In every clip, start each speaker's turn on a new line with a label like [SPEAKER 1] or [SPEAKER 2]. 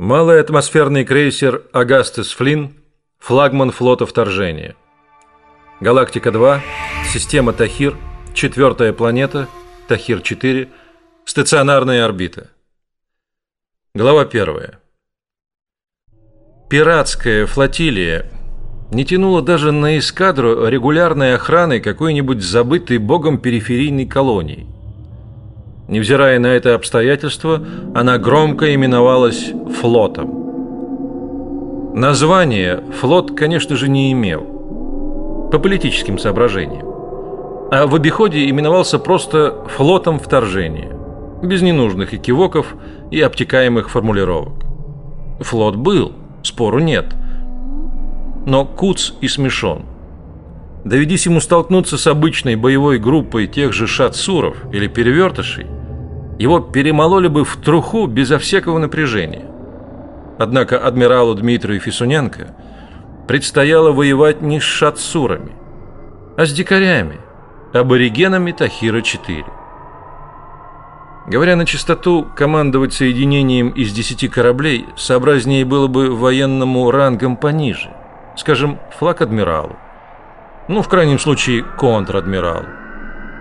[SPEAKER 1] Малый атмосферный крейсер «Агастес Флинн», флагман флота вторжения. Галактика-2, система Тахир, четвертая планета, Тахир-4, стационарная орбита. Глава первая. Пиратская флотилия не тянула даже на эскадру регулярной охраны какой-нибудь забытой богом периферийной колонии – Невзирая на это обстоятельство, она громко именовалась флотом. Название флот, конечно же, не имел. По политическим соображениям. А в обиходе именовался просто флотом вторжения. Без ненужных экивоков и обтекаемых формулировок. Флот был, спору нет. Но куц и смешон. Доведись ему столкнуться с обычной боевой группой тех же шатсуров или перевертышей – его перемололи бы в труху безо всякого напряжения. Однако адмиралу Дмитрию Фисуненко предстояло воевать не с шатсурами, а с дикарями, аборигенами Тахира-4. Говоря на чистоту, командовать соединением из десяти кораблей сообразнее было бы военному рангом пониже, скажем, флаг адмиралу, ну, в крайнем случае, контр-адмиралу.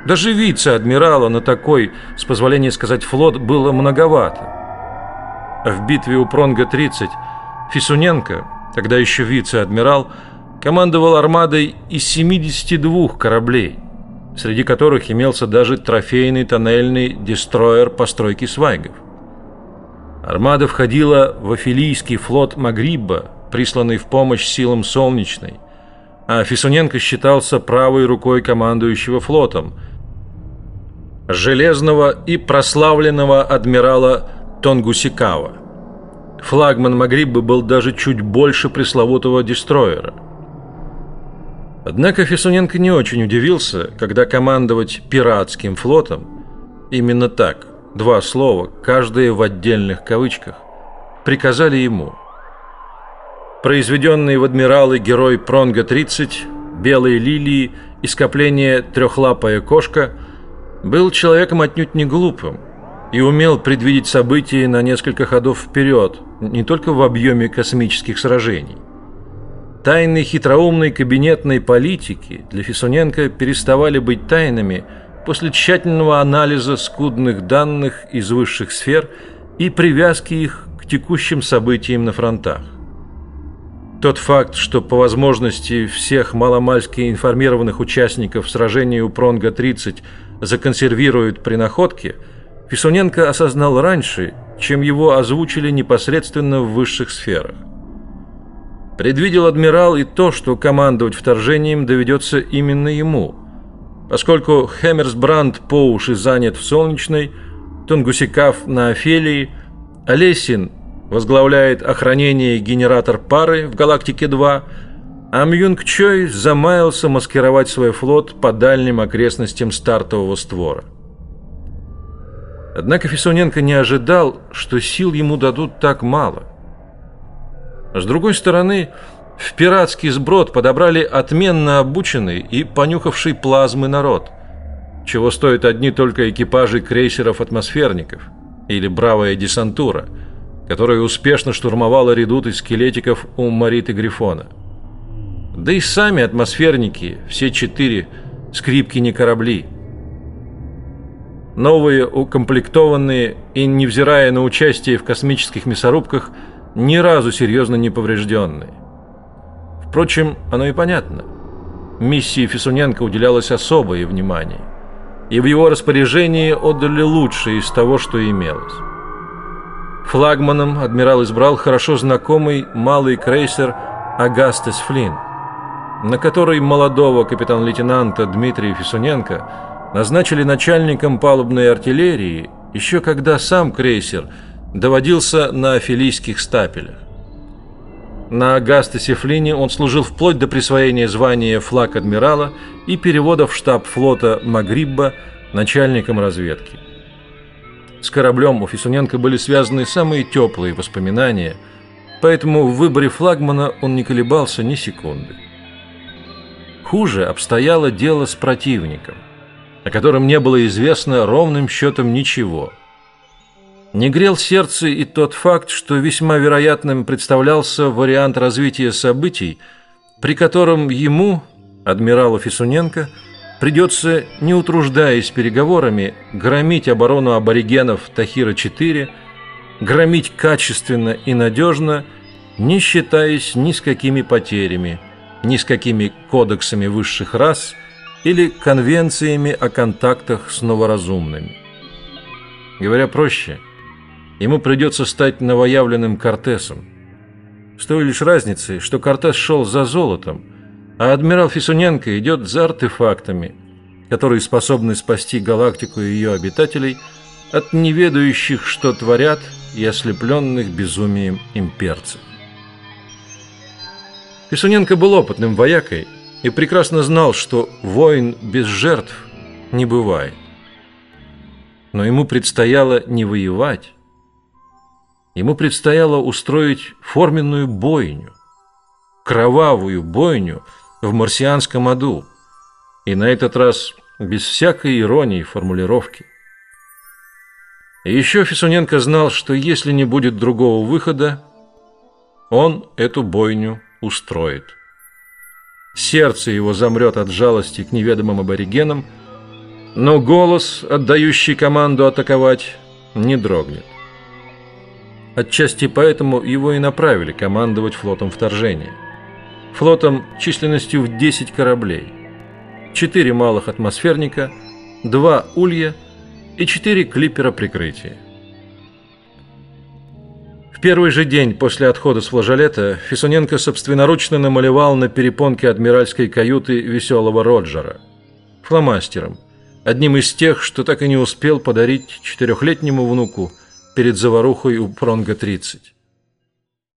[SPEAKER 1] Даже вице-адмирала на такой, с позволения сказать, флот было многовато. В битве у Пронга-30 Фисуненко, тогда еще вице-адмирал, командовал армадой из 72 кораблей, среди которых имелся даже трофейный тоннельный дестроер постройки свайгов. Армада входила в Афилийский флот Магрибба, присланный в помощь силам Солнечной, а Фисуненко считался правой рукой командующего флотом – железного и прославленного адмирала Тонгусикава. Флагман Магрибы был даже чуть больше пресловутого дестроера. Однако Фесуненко не очень удивился, когда командовать пиратским флотом именно так, два слова, каждое в отдельных кавычках, приказали ему. Произведенный в адмиралы герой Пронга-30, Белые лилии и скопление Трехлапая кошка – был человеком отнюдь не глупым и умел предвидеть события на несколько ходов вперед, не только в объеме космических сражений. Тайны хитроумной кабинетной политики для Фисуненко переставали быть тайнами после тщательного анализа скудных данных из высших сфер и привязки их к текущим событиям на фронтах. Тот факт, что по возможности всех маломальски информированных участников сражения у Пронга-30 законсервируют при находке, Фисуненко осознал раньше, чем его озвучили непосредственно в высших сферах. Предвидел адмирал и то, что командовать вторжением доведется именно ему, поскольку Хеммерсбранд по уши занят в Солнечной, Тунгусикав на Офелии, Олесин возглавляет охранение генератор пары в Галактике-2, а Мьюнг Чой замаялся маскировать свой флот по дальним окрестностям стартового створа. Однако Фисуненко не ожидал, что сил ему дадут так мало. С другой стороны, в пиратский сброд подобрали отменно обученный и понюхавший плазмы народ, чего стоят одни только экипажи крейсеров-атмосферников или бравая десантура, которая успешно штурмовала редуты скелетиков у Мариты Грифона. Да и сами атмосферники, все четыре, скрипки не корабли. Новые, укомплектованные и, невзирая на участие в космических мясорубках, ни разу серьезно не поврежденные. Впрочем, оно и понятно. Миссии Фисуненко уделялось особое внимание, и в его распоряжении отдали лучшее из того, что имелось. Флагманом адмирал избрал хорошо знакомый малый крейсер «Агастес Флинн», на который молодого капитан-лейтенанта Дмитрия Фисуненко назначили начальником палубной артиллерии, еще когда сам крейсер доводился на афилийских стапелях. На Агастесе Флине он служил вплоть до присвоения звания флаг адмирала и перевода в штаб флота Магрибба начальником разведки. С кораблем у Фисуненко были связаны самые теплые воспоминания, поэтому в выборе флагмана он не колебался ни секунды. Хуже обстояло дело с противником, о котором не было известно ровным счетом ничего. Не грел сердце и тот факт, что весьма вероятным представлялся вариант развития событий, при котором ему, адмиралу Фисуненко, придется, не утруждаясь переговорами, громить оборону аборигенов Тахира-4, громить качественно и надежно, не считаясь ни с какими потерями, ни с какими кодексами высших рас или конвенциями о контактах с новоразумными. Говоря проще, ему придется стать новоявленным Кортесом. С той лишь разницей, что Кортес шел за золотом, а адмирал Фисуненко идет за артефактами, которые способны спасти галактику и ее обитателей от неведающих, что творят, и ослепленных безумием имперцев. Фисуненко был опытным воякой и прекрасно знал, что войн без жертв не бывает. Но ему предстояло не воевать. Ему предстояло устроить форменную бойню, кровавую бойню в марсианском аду, и на этот раз без всякой иронии формулировки. И еще Фисуненко знал, что если не будет другого выхода, он эту бойню устроит. Сердце его замрет от жалости к неведомым аборигенам, но голос, отдающий команду атаковать, не дрогнет. Отчасти поэтому его и направили командовать флотом вторжения. Флотом численностью в 10 кораблей. Четыре малых атмосферника, два улья и четыре клипера прикрытия. В первый же день после отхода с флажолета Фисуненко собственноручно намалевал на перепонке адмиральской каюты веселого Роджера фломастером, одним из тех, что так и не успел подарить четырехлетнему внуку перед заварухой у Пронга-30.